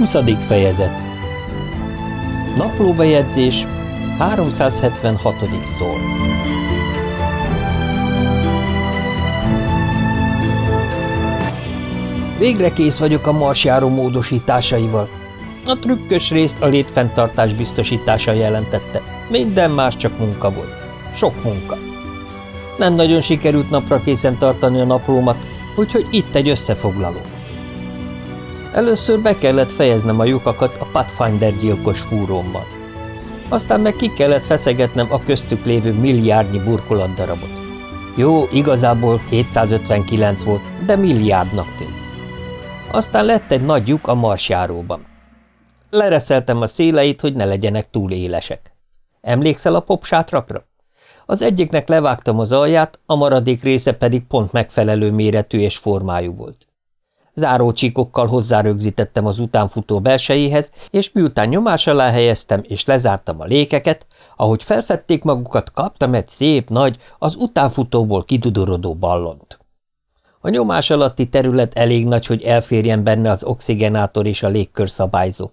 20. fejezet Naplóbejegyzés 376. szól Végre kész vagyok a marsjáró módosításaival. A trükkös részt a létfenntartás biztosítása jelentette. Minden más csak munka volt. Sok munka. Nem nagyon sikerült napra készen tartani a naplómat, úgyhogy itt egy összefoglaló. Először be kellett fejeznem a lyukakat a Pathfinder gyilkos fúrómmal. Aztán meg ki kellett feszegetnem a köztük lévő milliárdnyi burkolatdarabot. Jó, igazából 759 volt, de milliárdnak tűnt. Aztán lett egy nagy lyuk a marsjáróban. Lereszeltem a széleit, hogy ne legyenek túl élesek. Emlékszel a popsátrakra? Az egyiknek levágtam az alját, a maradék része pedig pont megfelelő méretű és formájú volt. Zárócsíkokkal hozzárögzítettem az utánfutó belsejéhez, és miután nyomás alá helyeztem és lezártam a lékeket, ahogy felfedték magukat, kaptam egy szép, nagy, az utánfutóból kidudorodó ballont. A nyomás alatti terület elég nagy, hogy elférjen benne az oxigenátor és a légkörszabályzó.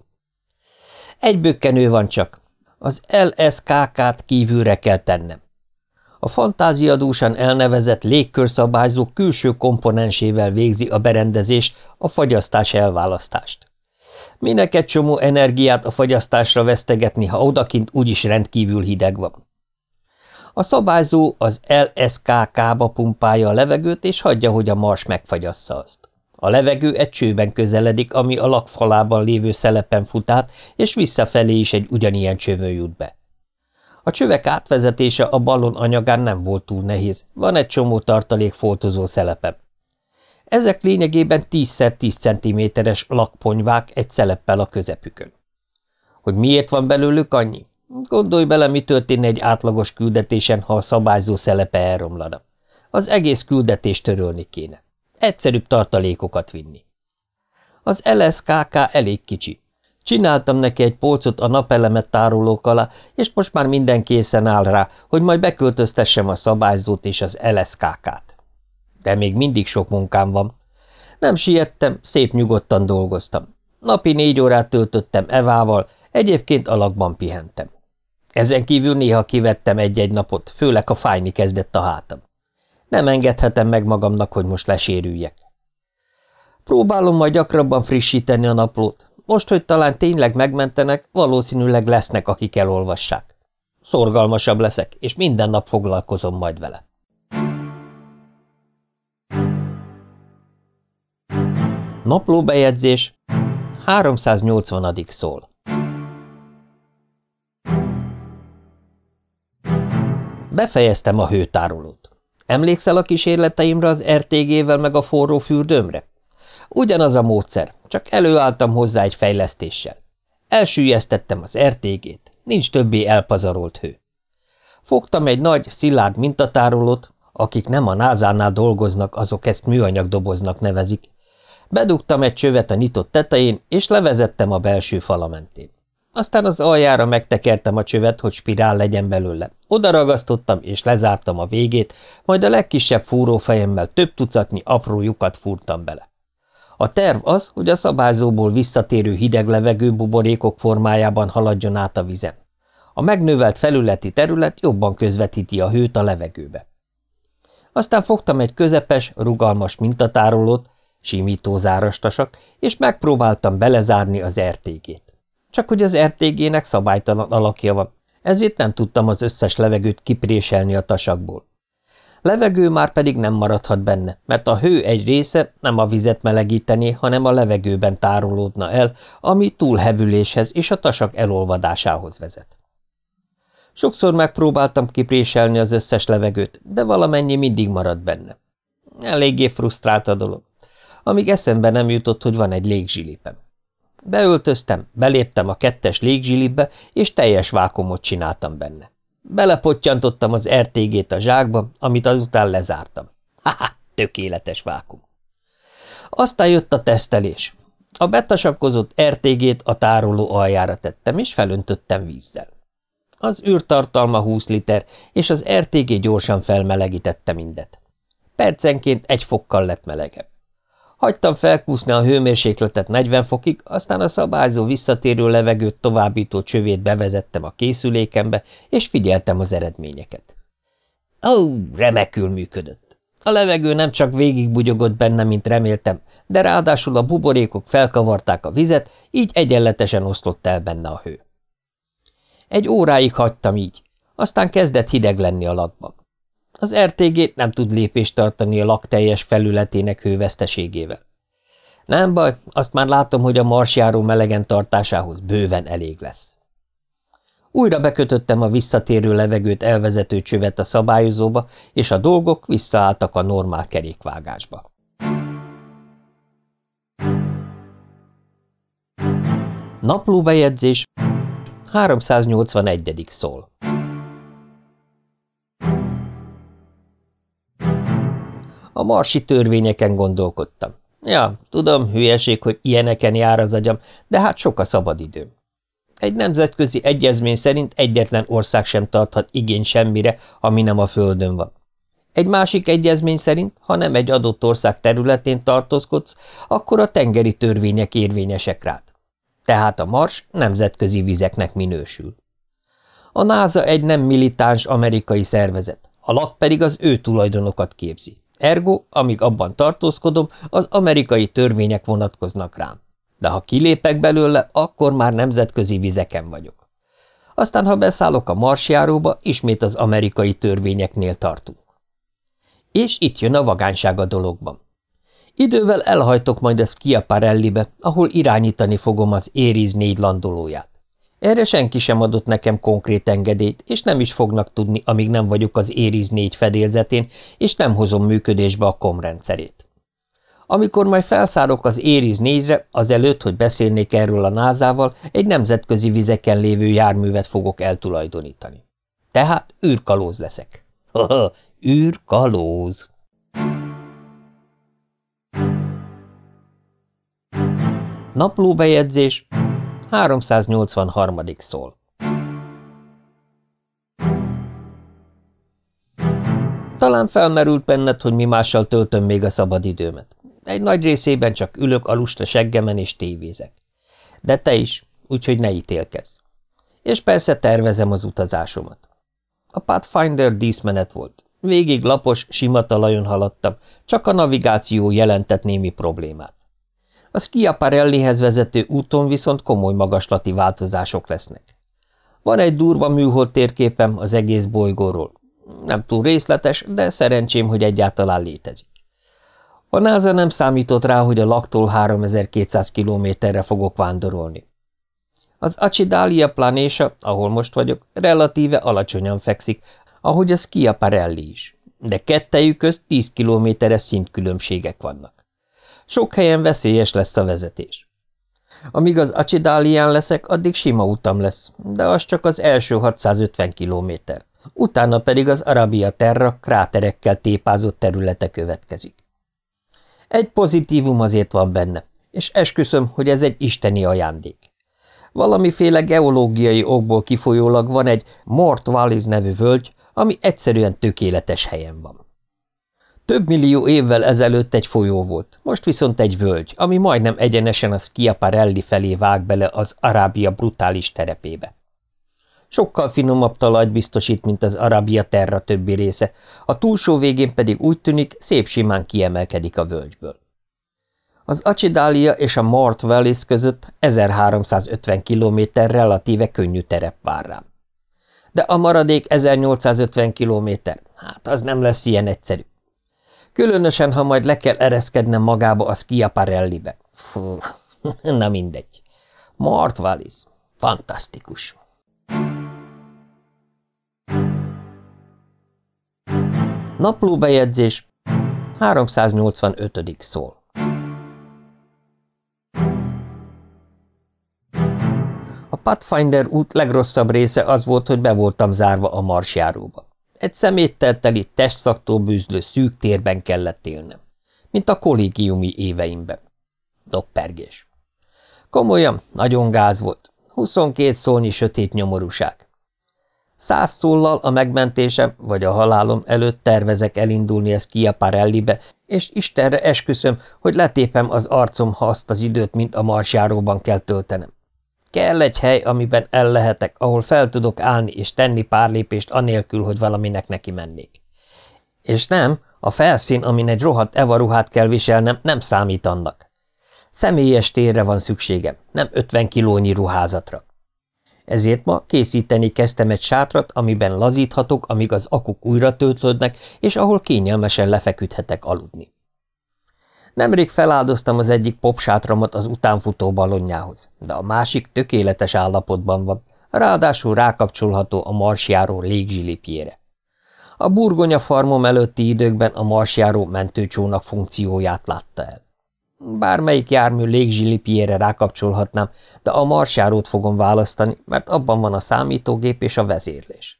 Egy bökkenő van csak. Az LSKK-t kívülre kell tennem a fantáziadúsan elnevezett légkörszabályzó külső komponensével végzi a berendezés a fagyasztás elválasztást. Minek egy csomó energiát a fagyasztásra vesztegetni, ha odakint úgyis rendkívül hideg van. A szabályzó az LSKK-ba pumpálja a levegőt, és hagyja, hogy a mars megfagyassza azt. A levegő egy csőben közeledik, ami a lakfalában lévő szelepen fut át, és visszafelé is egy ugyanilyen csövön jut be. A csövek átvezetése a ballon anyagán nem volt túl nehéz, van egy csomó tartalék foltozó szelepem. Ezek lényegében 10x10 cm-es lakponyvák egy szeleppel a közepükön. Hogy miért van belőlük annyi? Gondolj bele, mi történne egy átlagos küldetésen, ha a szabályzó szelepe elromlana. Az egész küldetést törölni kéne. Egyszerűbb tartalékokat vinni. Az LSKK elég kicsi, Csináltam neki egy polcot a napelemet tárolók alá, és most már minden készen áll rá, hogy majd beköltöztessem a szabályzót és az LSKK-t. De még mindig sok munkám van. Nem siettem, szép nyugodtan dolgoztam. Napi négy órát töltöttem Evával, egyébként alakban pihentem. Ezen kívül néha kivettem egy-egy napot, főleg ha fájni kezdett a hátam. Nem engedhetem meg magamnak, hogy most lesérüljek. Próbálom majd gyakrabban frissíteni a naplót, most, hogy talán tényleg megmentenek, valószínűleg lesznek, akik elolvassák. Szorgalmasabb leszek, és minden nap foglalkozom majd vele. Naplóbejegyzés 380. szól Befejeztem a hőtárolót. Emlékszel a kísérleteimre az RTG-vel meg a forró fürdőmre? Ugyanaz a módszer, csak előálltam hozzá egy fejlesztéssel. Elsüllyesztettem az RTG-t, nincs többé elpazarolt hő. Fogtam egy nagy, szilárd mintatárolót, akik nem a názánál dolgoznak, azok ezt műanyag doboznak nevezik. Bedugtam egy csövet a nyitott tetején, és levezettem a belső fala mentén. Aztán az aljára megtekertem a csövet, hogy spirál legyen belőle. Oda ragasztottam, és lezártam a végét, majd a legkisebb fúrófejemmel több tucatnyi apró lyukat fúrtam bele. A terv az, hogy a szabályzóból visszatérő hideg levegő buborékok formájában haladjon át a vizen. A megnövelt felületi terület jobban közvetíti a hőt a levegőbe. Aztán fogtam egy közepes, rugalmas mintatárolót, simítózárastasak, és megpróbáltam belezárni az RTG-t. Csak hogy az RTG-nek szabálytalan alakja van, ezért nem tudtam az összes levegőt kipréselni a tasakból. Levegő már pedig nem maradhat benne, mert a hő egy része nem a vizet melegítené, hanem a levegőben tárolódna el, ami túlhevüléshez és a tasak elolvadásához vezet. Sokszor megpróbáltam kipréselni az összes levegőt, de valamennyi mindig marad benne. Eléggé frusztrált a dolog, amíg eszembe nem jutott, hogy van egy légzsilipem. Beöltöztem, beléptem a kettes légzsilipbe, és teljes vákumot csináltam benne. Belepottyantottam az RTG-t a zsákba, amit azután lezártam. Ha-ha, tökéletes vákum. Aztán jött a tesztelés. A betasakozott RTG-t a tároló aljára tettem, és felöntöttem vízzel. Az űrtartalma 20 liter, és az RTG gyorsan felmelegítette mindet. Percenként egy fokkal lett melegebb. Hagytam felkúszni a hőmérsékletet 40 fokig, aztán a szabályzó visszatérő levegőt továbbító csövét bevezettem a készülékembe, és figyeltem az eredményeket. Ó, remekül működött. A levegő nem csak végigbugyogott benne, mint reméltem, de ráadásul a buborékok felkavarták a vizet, így egyenletesen oszlott el benne a hő. Egy óráig hagytam így, aztán kezdett hideg lenni a lakban. Az RTG nem tud lépést tartani a lak teljes felületének hőveszteségével. Nem baj, azt már látom, hogy a marsjáró melegen tartásához bőven elég lesz. Újra bekötöttem a visszatérő levegőt elvezető csövet a szabályozóba, és a dolgok visszaálltak a normál kerékvágásba. Naplóbejegyzés 381. szól A marsi törvényeken gondolkodtam. Ja, tudom, hülyeség, hogy ilyeneken jár az agyam, de hát sok a szabadidőm. Egy nemzetközi egyezmény szerint egyetlen ország sem tarthat igény semmire, ami nem a földön van. Egy másik egyezmény szerint, ha nem egy adott ország területén tartózkodsz, akkor a tengeri törvények érvényesek rád. Tehát a Mars nemzetközi vizeknek minősül. A NASA egy nem militáns amerikai szervezet, a lap pedig az ő tulajdonokat képzi. Ergo, amíg abban tartózkodom, az amerikai törvények vonatkoznak rám. De ha kilépek belőle, akkor már nemzetközi vizeken vagyok. Aztán, ha beszállok a marsjáróba, ismét az amerikai törvényeknél tartunk. És itt jön a vagányság a dologban. Idővel elhajtok majd a Schiaparellibe, ahol irányítani fogom az Ériz négy landolóját. Erre senki sem adott nekem konkrét engedélyt, és nem is fognak tudni, amíg nem vagyok az Ériz négy fedélzetén, és nem hozom működésbe a komrendszerét. Amikor majd felszárok az Ériz négyre, azelőtt, hogy beszélnék erről a názával, egy nemzetközi vizeken lévő járművet fogok eltulajdonítani. Tehát űrkalóz leszek. Ha-ha, űrkalóz! Naplóbejegyzés 383. szól Talán felmerült benned, hogy mi mással töltöm még a szabadidőmet. Egy nagy részében csak ülök a lusta seggemen és tévézek. De te is, úgyhogy ne ítélkezz. És persze tervezem az utazásomat. A Pathfinder díszmenet volt. Végig lapos, sima talajon haladtam, csak a navigáció jelentett némi problémát. A Schiaparellihez vezető úton viszont komoly magaslati változások lesznek. Van egy durva műhold térképem az egész bolygóról. Nem túl részletes, de szerencsém, hogy egyáltalán létezik. A NASA nem számított rá, hogy a laktól 3200 kilométerre fogok vándorolni. Az Acidalia planésa, ahol most vagyok, relatíve alacsonyan fekszik, ahogy a Schiaparelli is, de kettejük közt 10 kilométeres szintkülönbségek vannak. Sok helyen veszélyes lesz a vezetés. Amíg az Acidálián leszek, addig sima utam lesz, de az csak az első 650 kilométer. Utána pedig az Arabia Terra kráterekkel tépázott területe következik. Egy pozitívum azért van benne, és esküszöm, hogy ez egy isteni ajándék. Valamiféle geológiai okból kifolyólag van egy Mort Wallis nevű völgy, ami egyszerűen tökéletes helyen van. Több millió évvel ezelőtt egy folyó volt, most viszont egy völgy, ami majdnem egyenesen a Schiaparelli felé vág bele az Arábia brutális terepébe. Sokkal finomabb talajt biztosít, mint az Arabia terra többi része, a túlsó végén pedig úgy tűnik, szép simán kiemelkedik a völgyből. Az Acidália és a Mort Vallis között 1350 kilométer relatíve könnyű terep vár rám. De a maradék 1850 kilométer, hát az nem lesz ilyen egyszerű. Különösen, ha majd le kell ereszkednem magába a Schiaparellibe. Fú, na mindegy. Mart Wallis. Fantasztikus. Naplóbejegyzés 385. szól A Pathfinder út legrosszabb része az volt, hogy be voltam zárva a marsjáróba. Egy szeméttel teli testszaktól bűzlő szűk térben kellett élnem, mint a kollégiumi éveimben. Doppergés. Komolyan, nagyon gáz volt. 22 szólnyi sötét nyomorúság. Száz szóllal a megmentésem vagy a halálom előtt tervezek elindulni ez Parellibe, és Istenre esküszöm, hogy letépem az arcom, ha azt az időt, mint a marsjáróban kell töltenem. Kell egy hely, amiben el lehetek, ahol fel tudok állni és tenni pár lépést anélkül, hogy valaminek neki mennék. És nem, a felszín, amin egy rohadt evaruhát kell viselnem, nem számít annak. Személyes térre van szükségem, nem 50 kilónyi ruházatra. Ezért ma készíteni kezdtem egy sátrat, amiben lazíthatok, amíg az akuk újra töltlődnek, és ahol kényelmesen lefeküdhetek aludni. Nemrég feláldoztam az egyik popsátramat az utánfutó balonjához, de a másik tökéletes állapotban van, ráadásul rákapcsolható a marsjáró légzsilipjére. A burgonya farmom előtti időkben a marsjáró mentőcsónak funkcióját látta el. Bármelyik jármű légzsilipjére rákapcsolhatnám, de a marsjárót fogom választani, mert abban van a számítógép és a vezérlés.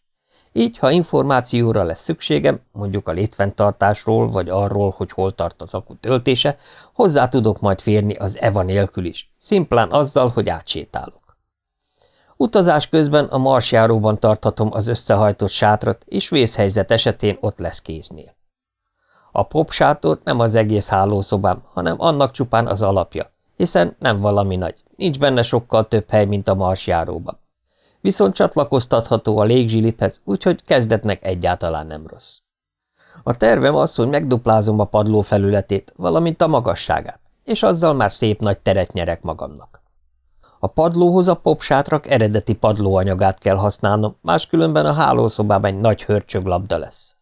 Így, ha információra lesz szükségem, mondjuk a létfenntartásról, vagy arról, hogy hol tart az akut töltése, hozzá tudok majd férni az EVA nélkül is, szimplán azzal, hogy átsétálok. Utazás közben a marsjáróban tarthatom az összehajtott sátrat, és vészhelyzet esetén ott lesz kéznél. A popsátor nem az egész hálószobám, hanem annak csupán az alapja, hiszen nem valami nagy, nincs benne sokkal több hely, mint a marsjáróban viszont csatlakoztatható a légzsiliphez, úgyhogy kezdetnek egyáltalán nem rossz. A tervem az, hogy megduplázom a padló felületét, valamint a magasságát, és azzal már szép nagy teret nyerek magamnak. A padlóhoz a popsátrak eredeti padlóanyagát kell használnom, máskülönben a hálószobában egy nagy hörcsöglabda lesz.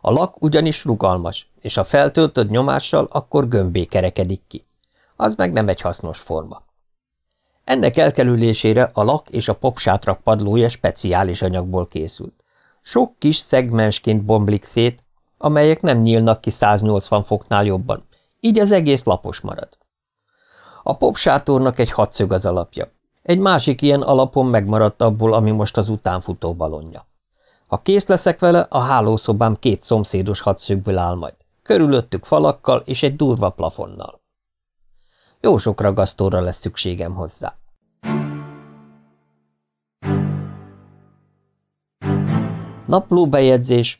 A lak ugyanis rugalmas, és ha feltöltöd nyomással, akkor gömbé kerekedik ki. Az meg nem egy hasznos forma. Ennek elkerülésére a lak és a popsátrak padlója speciális anyagból készült. Sok kis szegmensként bomblik szét, amelyek nem nyílnak ki 180 foknál jobban, így az egész lapos marad. A popsátornak egy hatszög az alapja. Egy másik ilyen alapon megmaradt abból, ami most az utánfutó balonja. Ha kész leszek vele, a hálószobám két szomszédos hatszögből áll majd, körülöttük falakkal és egy durva plafonnal. Jó sok ragasztóra lesz szükségem hozzá. Naplóbejegyzés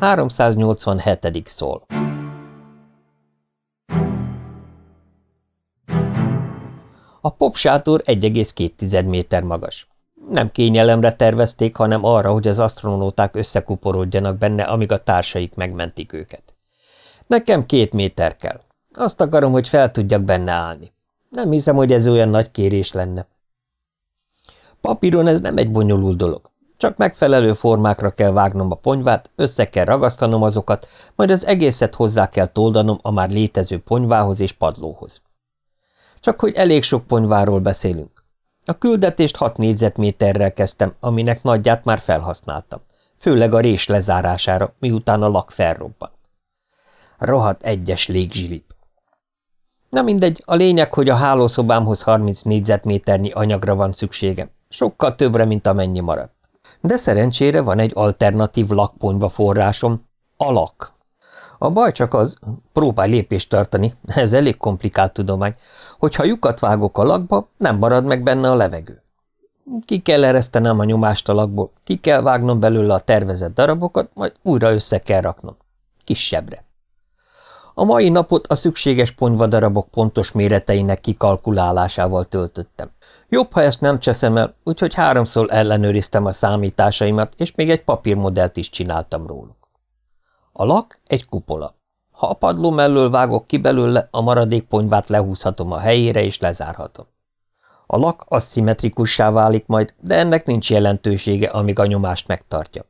387. szól A popsátor 1,2 méter magas. Nem kényelemre tervezték, hanem arra, hogy az asztronóták összekuporodjanak benne, amíg a társaik megmentik őket. Nekem két méter kell. Azt akarom, hogy fel tudjak benne állni. Nem hiszem, hogy ez olyan nagy kérés lenne. Papíron ez nem egy bonyolult dolog. Csak megfelelő formákra kell vágnom a ponyvát, össze kell ragasztanom azokat, majd az egészet hozzá kell toldanom a már létező ponyvához és padlóhoz. Csak hogy elég sok ponyváról beszélünk. A küldetést hat négyzetméterrel kezdtem, aminek nagyját már felhasználtam, főleg a rés lezárására, miután a lak felrobbant. Rohadt egyes légzsilip. Na mindegy, a lényeg, hogy a hálószobámhoz 30 négyzetméternyi anyagra van szükségem, sokkal többre, mint amennyi maradt. De szerencsére van egy alternatív lakponyva forrásom, a lak. A baj csak az, próbálj lépést tartani, ez elég komplikált tudomány, hogy ha lyukat vágok a lakba, nem marad meg benne a levegő. Ki kell eresztenem a nyomást a lakból, ki kell vágnom belőle a tervezett darabokat, majd újra össze kell raknom. Kisebbre. A mai napot a szükséges ponyvadarabok pontos méreteinek kikalkulálásával töltöttem. Jobb, ha ezt nem cseszem el, úgyhogy háromszor ellenőriztem a számításaimat, és még egy papírmodellt is csináltam róluk. A lak egy kupola. Ha a padló mellől vágok ki belőle, a maradék ponyvát lehúzhatom a helyére és lezárhatom. A lak aszimmetrikussá válik majd, de ennek nincs jelentősége, amíg a nyomást megtartja.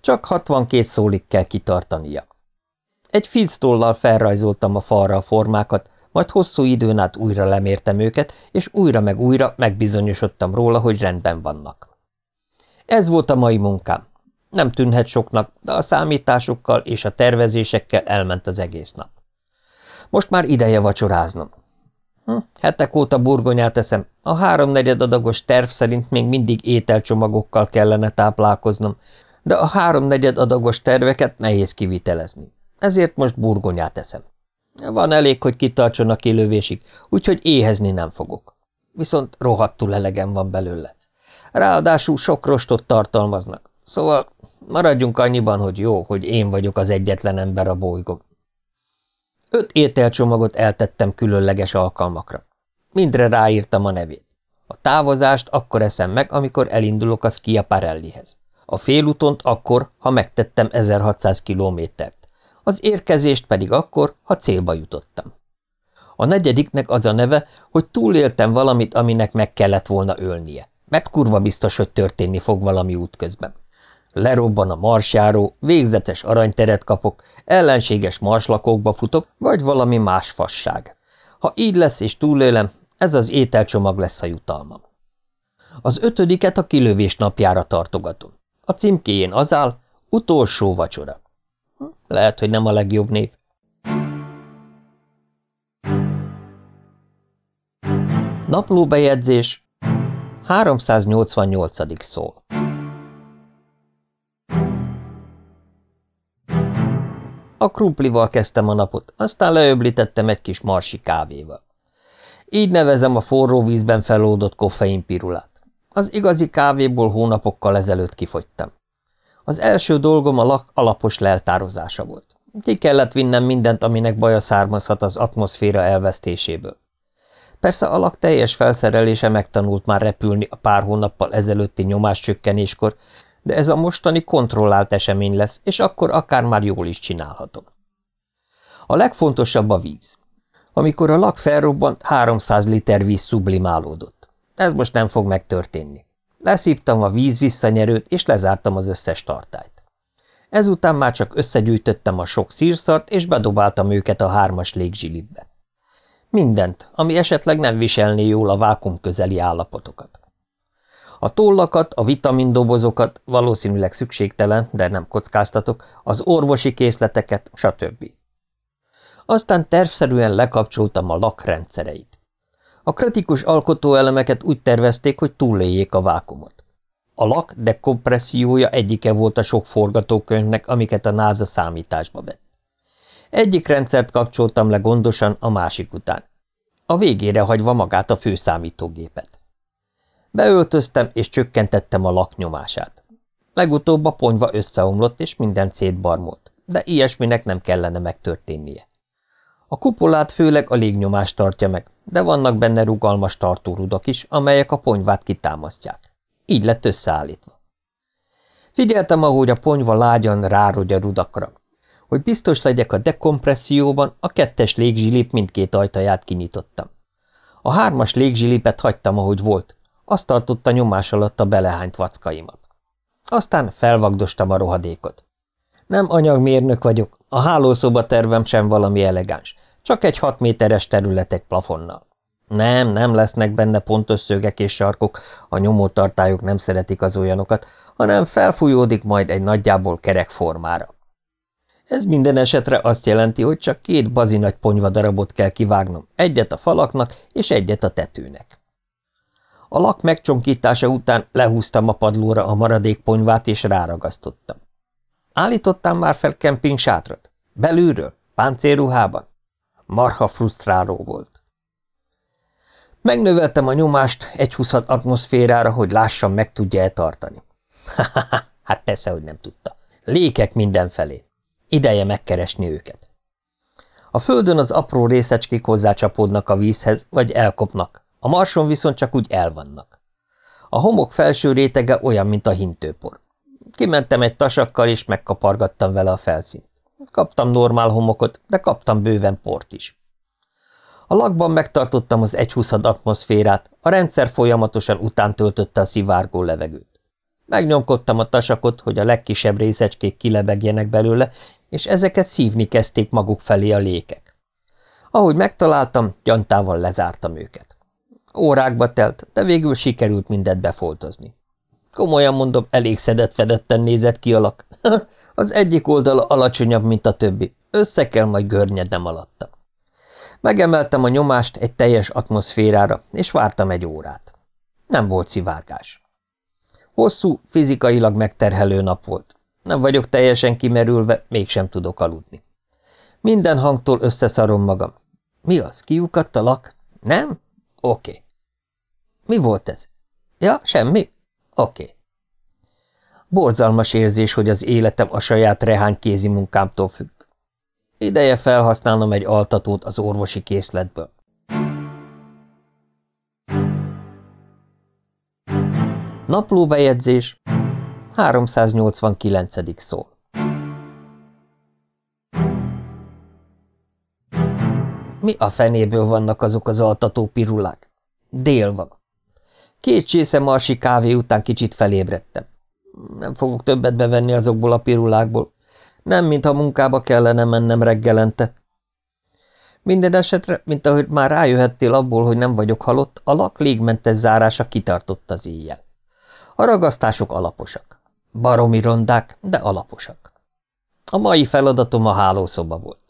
Csak 62 szólig kell kitartania. Egy filctollal felrajzoltam a falra a formákat, majd hosszú időn át újra lemértem őket, és újra meg újra megbizonyosodtam róla, hogy rendben vannak. Ez volt a mai munkám. Nem tűnhet soknak, de a számításokkal és a tervezésekkel elment az egész nap. Most már ideje vacsoráznom. Hm, hetek óta burgonyát eszem. A háromnegyed adagos terv szerint még mindig ételcsomagokkal kellene táplálkoznom, de a háromnegyed adagos terveket nehéz kivitelezni. Ezért most burgonyát eszem. Van elég, hogy kitartson a kilövésig, úgyhogy éhezni nem fogok. Viszont rohadtul elegem van belőle. Ráadásul sok rostot tartalmaznak, szóval maradjunk annyiban, hogy jó, hogy én vagyok az egyetlen ember a bolygón. Öt ételcsomagot eltettem különleges alkalmakra. Mindre ráírtam a nevét. A távozást akkor eszem meg, amikor elindulok a Schiaparellihez. A félutont akkor, ha megtettem 1600 kilométert. Az érkezést pedig akkor, ha célba jutottam. A negyediknek az a neve, hogy túléltem valamit, aminek meg kellett volna ölnie. Mert kurva biztos, hogy történni fog valami útközben. Lerobban a marsjáró, végzetes aranyteret kapok, ellenséges marslakokba futok, vagy valami más fasság. Ha így lesz és túlélem, ez az ételcsomag lesz a jutalmam. Az ötödiket a kilövés napjára tartogatom. A címkéjén az áll, utolsó vacsora. Lehet, hogy nem a legjobb név. Naplóbejegyzés 388. szól. A krumplival kezdtem a napot, aztán leöblítettem egy kis marsi kávéval. Így nevezem a forró vízben feloldott koffeinpirulát. Az igazi kávéból hónapokkal ezelőtt kifogytam. Az első dolgom a lak alapos leltározása volt. Ki kellett vinnem mindent, aminek baja származhat az atmoszféra elvesztéséből. Persze a lak teljes felszerelése megtanult már repülni a pár hónappal ezelőtti nyomáscsökkenéskor, de ez a mostani kontrollált esemény lesz, és akkor akár már jól is csinálhatom. A legfontosabb a víz. Amikor a lak felrobbant, 300 liter víz sublimálódott. Ez most nem fog megtörténni. Leszívtam a víz visszanyerőt, és lezártam az összes tartályt. Ezután már csak összegyűjtöttem a sok szírszart, és bedobáltam őket a hármas légzsilibbe. Mindent, ami esetleg nem viselné jól a vákum közeli állapotokat. A tollakat, a vitamindobozokat, valószínűleg szükségtelen, de nem kockáztatok, az orvosi készleteket, stb. Aztán tervszerűen lekapcsoltam a lak rendszereit. A kritikus alkotóelemeket úgy tervezték, hogy túléljék a vákumot. A lak dekompressziója egyike volt a sok forgatókönyvnek, amiket a NASA számításba vett. Egyik rendszert kapcsoltam le gondosan a másik után. A végére hagyva magát a főszámítógépet. Beöltöztem, és csökkentettem a laknyomását. Legutóbb a ponyva összeomlott, és minden szétbarmolt, de ilyesminek nem kellene megtörténnie. A kupolát főleg a légnyomást tartja meg, de vannak benne rugalmas tartórudak is, amelyek a ponyvát kitámasztják. Így lett összeállítva. Figyeltem, ahogy a ponyva lágyan rárogy a rudakra. Hogy biztos legyek a dekompresszióban, a kettes légzsilip mindkét ajtaját kinyitottam. A hármas légzsilipet hagytam, ahogy volt, azt tartotta nyomás alatt a belehányt vackaimat. Aztán felvagdostam a rohadékot. Nem anyagmérnök vagyok, a hálószoba tervem sem valami elegáns, csak egy hat méteres terület egy plafonnal. Nem, nem lesznek benne pontos szögek és sarkok, a nyomótartályok nem szeretik az olyanokat, hanem felfújódik majd egy nagyjából kerek formára. Ez minden esetre azt jelenti, hogy csak két bazinagy ponyva darabot kell kivágnom, egyet a falaknak és egyet a tetőnek. A lak megcsonkítása után lehúztam a padlóra a maradék ponyvát és ráragasztottam. Állítottam már fel kemping sátrat? Belülről? Páncélruhában? Marha frusztráló volt. Megnöveltem a nyomást egy huszat atmoszférára, hogy lássam, meg tudja-e tartani. hát persze, hogy nem tudta. Lékek mindenfelé. Ideje megkeresni őket. A földön az apró részecskék hozzácsapódnak a vízhez, vagy elkopnak, a marson viszont csak úgy elvannak. A homok felső rétege olyan, mint a hintőpor. Kimentem egy tasakkal, és megkapargattam vele a felszínt. Kaptam normál homokot, de kaptam bőven port is. A lakban megtartottam az egyhuszad atmoszférát, a rendszer folyamatosan után töltötte a szivárgó levegőt. Megnyomkodtam a tasakot, hogy a legkisebb részecskék kilebegjenek belőle, és ezeket szívni kezdték maguk felé a lékek. Ahogy megtaláltam, gyantával lezártam őket. Órákba telt, de végül sikerült mindet befoltozni. Komolyan mondom, elég szedett-fedetten nézett ki alak. Az egyik oldala alacsonyabb, mint a többi. Össze kell majd görnyednem alatta. Megemeltem a nyomást egy teljes atmoszférára, és vártam egy órát. Nem volt szivárgás. Hosszú, fizikailag megterhelő nap volt. Nem vagyok teljesen kimerülve, mégsem tudok aludni. Minden hangtól összeszarom magam. Mi az, kiukadt a lak? Nem? Oké. Okay. Mi volt ez? Ja, semmi? Oké. Okay. Borzalmas érzés, hogy az életem a saját rehány kézi munkámtól függ. Ideje felhasználnom egy altatót az orvosi készletből. Naplóbejegyzés 389. szó Mi a fenéből vannak azok az altató pirulák? Dél van. Két csésze marsi kávé után kicsit felébredtem. Nem fogok többet bevenni azokból a pirulákból. Nem, mintha munkába kellene mennem reggelente. Minden esetre, mint ahogy már rájöhettél abból, hogy nem vagyok halott, a lak légmentes zárása kitartott az éjjel. A ragasztások alaposak. Baromi rondák, de alaposak. A mai feladatom a hálószoba volt.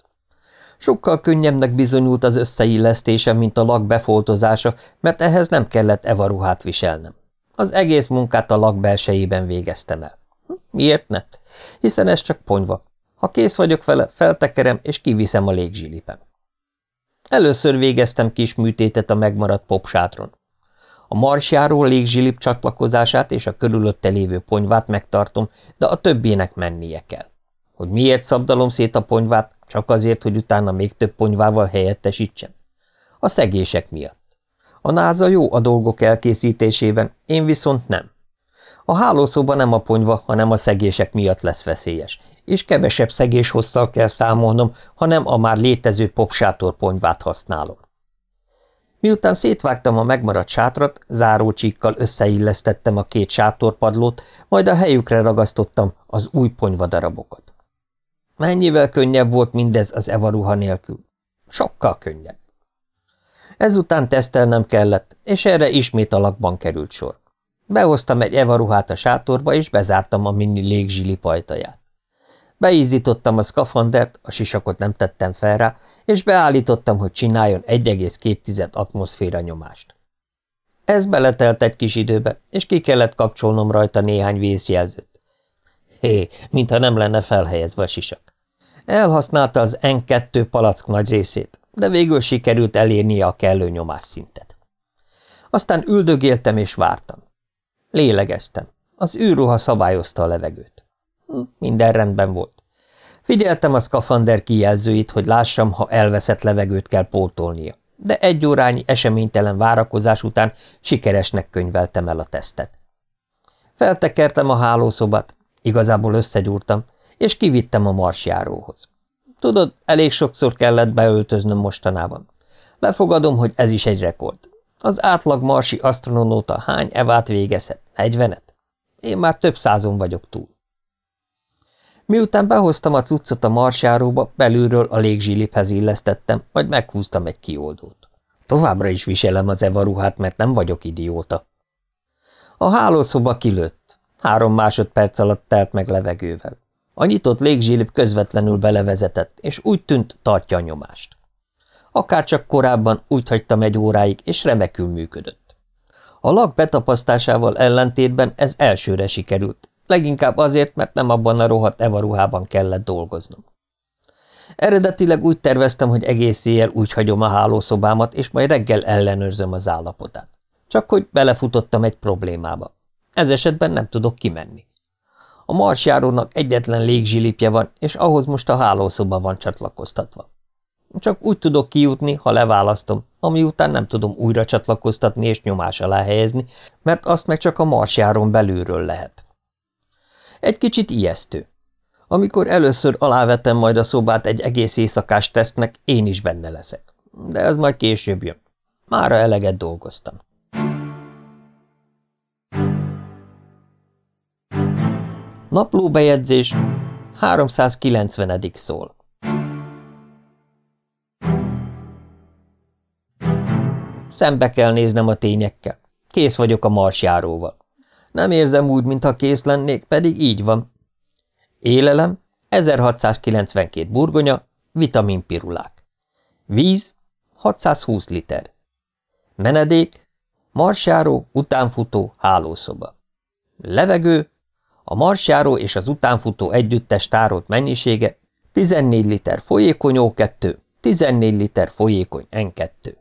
Sokkal könnyebbnek bizonyult az összeillesztése, mint a lak befoltozása, mert ehhez nem kellett evaruhát viselnem. Az egész munkát a lak belsejében végeztem el. Hm, miért ne? Hiszen ez csak ponyva. Ha kész vagyok vele, feltekerem és kiviszem a légzsilipem. Először végeztem kis műtétet a megmaradt popsátron. A marsjáró légzsilip csatlakozását és a körülötte lévő ponyvát megtartom, de a többének mennie kell. Hogy miért szabdalom szét a ponyvát, csak azért, hogy utána még több ponyvával helyettesítsem? A szegések miatt. A náza jó a dolgok elkészítésében, én viszont nem. A hálószoba nem a ponyva, hanem a szegések miatt lesz veszélyes, és kevesebb szegés hosszal kell számolnom, hanem a már létező popsátor ponyvát használom. Miután szétvágtam a megmaradt sátrat, zárócsíkkal összeillesztettem a két sátorpadlót, majd a helyükre ragasztottam az új ponyvadarabokat. Mennyivel könnyebb volt mindez az Eva ruha nélkül? Sokkal könnyebb. Ezután tesztelnem kellett, és erre ismét alakban került sor. Behoztam egy Eva ruhát a sátorba, és bezártam a mini légzsili pajtaját. Beízítottam a szkafandert, a sisakot nem tettem fel rá, és beállítottam, hogy csináljon 1,2 atmoszféra nyomást. Ez beletelt egy kis időbe, és ki kellett kapcsolnom rajta néhány vészjelzőt. Hé, mintha nem lenne felhelyezve a sisak. Elhasználta az N2 palack nagy részét, de végül sikerült elérnie a kellő nyomásszintet. Aztán üldögéltem és vártam. Lélegeztem. Az űrruha szabályozta a levegőt. Hm, minden rendben volt. Figyeltem a szkafander kijelzőit, hogy lássam, ha elveszett levegőt kell pótolnia, de egy órányi eseménytelen várakozás után sikeresnek könyveltem el a tesztet. Feltekertem a hálószobat, Igazából összegyúrtam, és kivittem a marsjáróhoz. Tudod, elég sokszor kellett beöltöznöm mostanában. Lefogadom, hogy ez is egy rekord. Az átlag marsi asztronóta hány evát végezhet? Egyvenet? Én már több százon vagyok túl. Miután behoztam a cuccot a marsjáróba, belülről a légzsiliphez illesztettem, majd meghúztam egy kioldót. Továbbra is viselem az Eva ruhát, mert nem vagyok idióta. A hálószoba kilőtt. Három másodperc alatt telt meg levegővel. A nyitott légzsilip közvetlenül belevezetett, és úgy tűnt, tartja a nyomást. Akárcsak korábban úgy hagytam egy óráig, és remekül működött. A lag betapasztásával ellentétben ez elsőre sikerült, leginkább azért, mert nem abban a rohadt Eva ruhában kellett dolgoznom. Eredetileg úgy terveztem, hogy egész éjjel úgy hagyom a hálószobámat, és majd reggel ellenőrzöm az állapotát. Csak hogy belefutottam egy problémába. Ez esetben nem tudok kimenni. A marsjárónak egyetlen légzsilipje van, és ahhoz most a hálószoba van csatlakoztatva. Csak úgy tudok kijutni, ha leválasztom, ami után nem tudom újra csatlakoztatni és nyomás alá helyezni, mert azt meg csak a marsjáron belülről lehet. Egy kicsit ijesztő. Amikor először alávetem majd a szobát egy egész éjszakás tesztnek, én is benne leszek. De ez majd később jön. Mára eleget dolgoztam. Naplóbejegyzés 390. szól. Szembe kell néznem a tényekkel. Kész vagyok a marsjáróval. Nem érzem úgy, mintha kész lennék, pedig így van. Élelem, 1692 burgonya, vitaminpirulák. Víz, 620 liter. Menedék, marsjáró, utánfutó, hálószoba. Levegő, a marsjáró és az utánfutó együttes tárolt mennyisége 14 liter folyékony O2, 14 liter folyékony N2.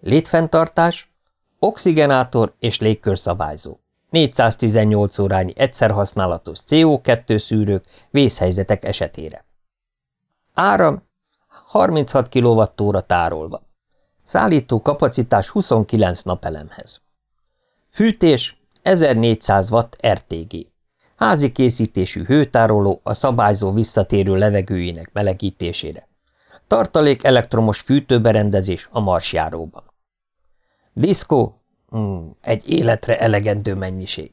Létfenntartás, oxigenátor és légkörszabályzó. 418 órányi egyszerhasználatos CO2 szűrők vészhelyzetek esetére. Áram 36 kWh tárolva. Szállító kapacitás 29 napelemhez. Fűtés 1400 watt RTG. Házi készítésű hőtároló a szabályzó visszatérő levegőjének melegítésére. Tartalék elektromos fűtőberendezés a marsjáróban. Diszkó Hmm, egy életre elegendő mennyiség.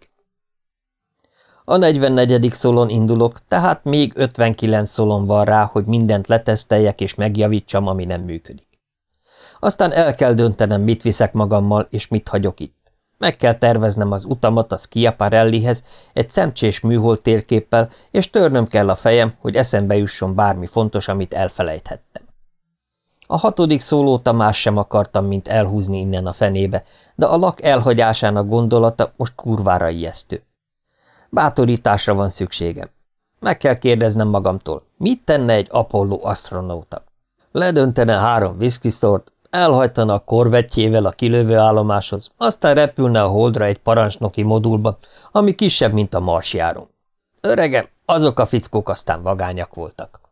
A 44. szolon indulok, tehát még 59 szolon van rá, hogy mindent leteszteljek és megjavítsam, ami nem működik. Aztán el kell döntenem, mit viszek magammal, és mit hagyok itt. Meg kell terveznem az utamat a Schiaparellihez egy szemcsés műhold térképpel, és törnöm kell a fejem, hogy eszembe jusson bármi fontos, amit elfelejthettem. A hatodik szólóta más sem akartam, mint elhúzni innen a fenébe, de a lak elhagyásának gondolata most kurvára ijesztő. Bátorításra van szükségem. Meg kell kérdeznem magamtól, mit tenne egy Apollo asztronauta? Ledöntene három viszkiszort, elhajtana a korvetjével a kilövőállomáshoz, aztán repülne a holdra egy parancsnoki modulba, ami kisebb, mint a marsjáron. Öregem, azok a fickók aztán vagányak voltak.